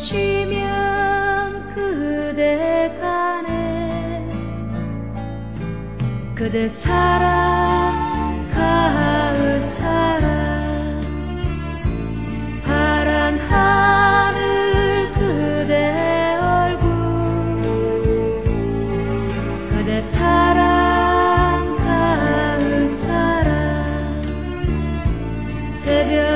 겹치면 그대 가네 그대 사랑. Ciebie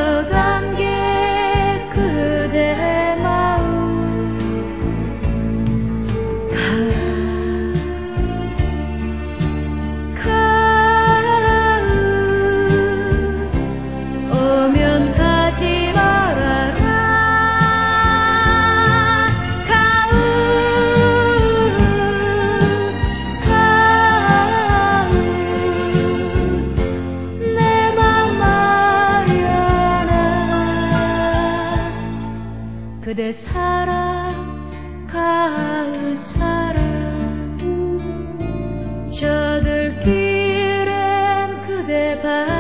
그대 사랑 가을 사랑. 저들길엔 그대 바